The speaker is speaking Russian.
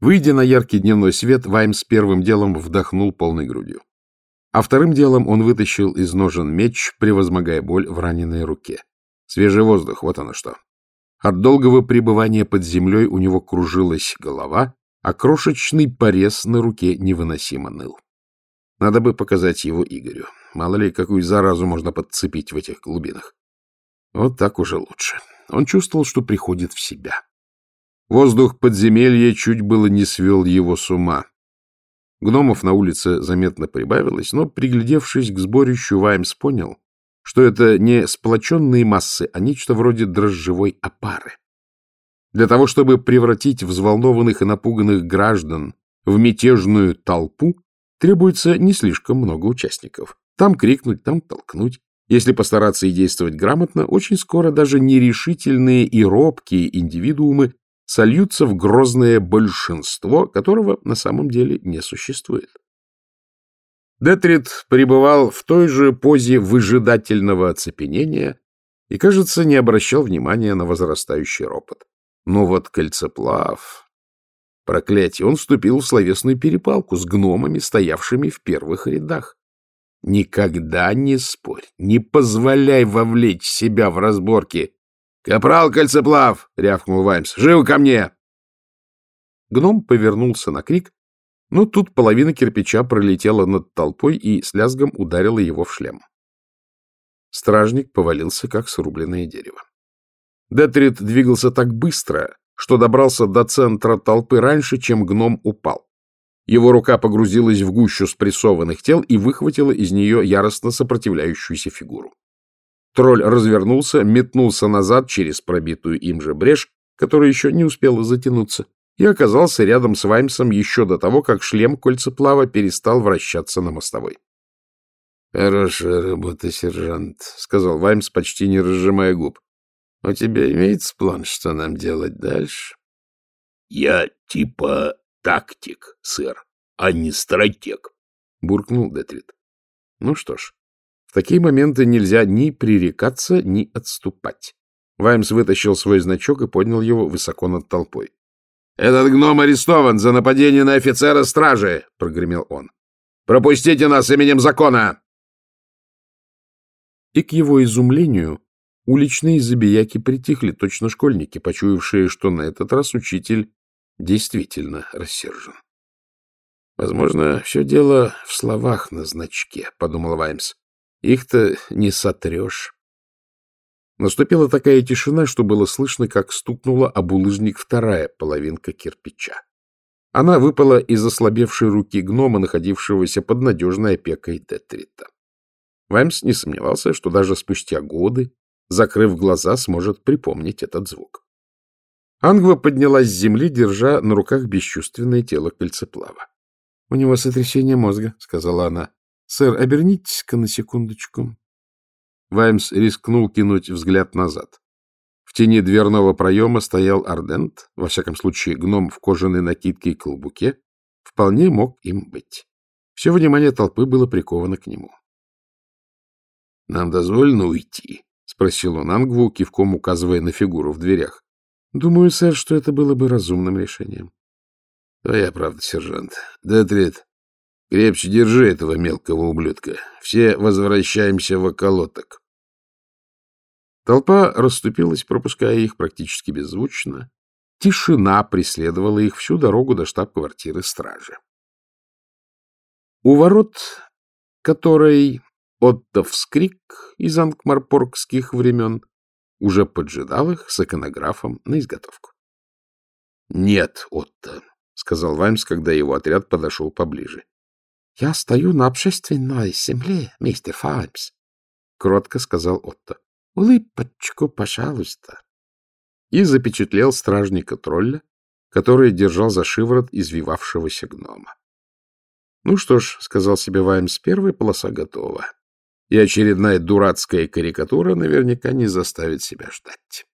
Выйдя на яркий дневной свет, Ваймс первым делом вдохнул полной грудью. А вторым делом он вытащил из ножен меч, превозмогая боль в раненой руке. Свежий воздух, вот оно что. От долгого пребывания под землей у него кружилась голова, а крошечный порез на руке невыносимо ныл. Надо бы показать его Игорю. Мало ли, какую заразу можно подцепить в этих глубинах. Вот так уже лучше. Он чувствовал, что приходит в себя. Воздух подземелья чуть было не свел его с ума. Гномов на улице заметно прибавилось, но, приглядевшись к сборищу, Ваймс понял, что это не сплоченные массы, а нечто вроде дрожжевой опары. Для того, чтобы превратить взволнованных и напуганных граждан в мятежную толпу, требуется не слишком много участников. Там крикнуть, там толкнуть. Если постараться и действовать грамотно, очень скоро даже нерешительные и робкие индивидуумы сольются в грозное большинство, которого на самом деле не существует. Детрит пребывал в той же позе выжидательного оцепенения и, кажется, не обращал внимания на возрастающий ропот. Но вот кольцеплав... Проклятие, он вступил в словесную перепалку с гномами, стоявшими в первых рядах. Никогда не спорь, не позволяй вовлечь себя в разборки. — Капрал Кольцеплав! — рявкнул Ваймс. — Живо ко мне! Гном повернулся на крик, но тут половина кирпича пролетела над толпой и с лязгом ударила его в шлем. Стражник повалился, как срубленное дерево. Детрит двигался так быстро, что добрался до центра толпы раньше, чем гном упал. Его рука погрузилась в гущу спрессованных тел и выхватила из нее яростно сопротивляющуюся фигуру. Тролль развернулся, метнулся назад через пробитую им же брешь, которая еще не успела затянуться, и оказался рядом с Ваймсом еще до того, как шлем кольцеплава перестал вращаться на мостовой. — Хорошая работа, сержант, — сказал Ваймс, почти не разжимая губ. — У тебя имеется план, что нам делать дальше? — Я типа тактик, сэр, а не стратег, — буркнул Детрит. Ну что ж, в такие моменты нельзя ни пререкаться, ни отступать. Ваймс вытащил свой значок и поднял его высоко над толпой. «Этот гном арестован за нападение на офицера стражи!» — прогремел он. «Пропустите нас именем закона!» И к его изумлению уличные забияки притихли, точно школьники, почуявшие, что на этот раз учитель действительно рассержен. «Возможно, все дело в словах на значке», — подумал Ваймс. «Их-то не сотрешь». Наступила такая тишина, что было слышно, как стукнула об улыжник вторая половинка кирпича. Она выпала из ослабевшей руки гнома, находившегося под надежной опекой Детрита. Ваймс не сомневался, что даже спустя годы, закрыв глаза, сможет припомнить этот звук. Ангва поднялась с земли, держа на руках бесчувственное тело кольцеплава. — У него сотрясение мозга, — сказала она. — Сэр, обернитесь-ка на секундочку. Ваймс рискнул кинуть взгляд назад. В тени дверного проема стоял Ардент, во всяком случае гном в кожаной накидке и колбуке, вполне мог им быть. Все внимание толпы было приковано к нему. — Нам дозволено уйти? — спросил он Ангву, кивком указывая на фигуру в дверях. — Думаю, сэр, что это было бы разумным решением. — Твоя правда, сержант. Детрит, Крепче держи этого мелкого ублюдка. Все возвращаемся в околоток. Толпа расступилась, пропуская их практически беззвучно. Тишина преследовала их всю дорогу до штаб-квартиры стражи. У ворот, которой Отто вскрик из анкмарпоргских времен, уже поджидал их с иконографом на изготовку. — Нет, Отто, — сказал Ваймс, когда его отряд подошел поближе. — Я стою на общественной земле, мистер Файмс, — кротко сказал Отто. — Улыбочку, пожалуйста. И запечатлел стражника-тролля, который держал за шиворот извивавшегося гнома. — Ну что ж, — сказал себе Ваймс, — первая полоса готова. И очередная дурацкая карикатура наверняка не заставит себя ждать.